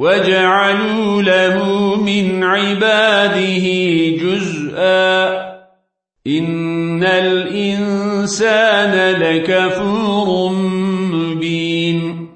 وَجَعَلُوا لَهُ مِنْ عِبَادِهِ جُزْءًا إِنَّ الْإِنسَانَ لَكَفُورٌ مُبِينٌ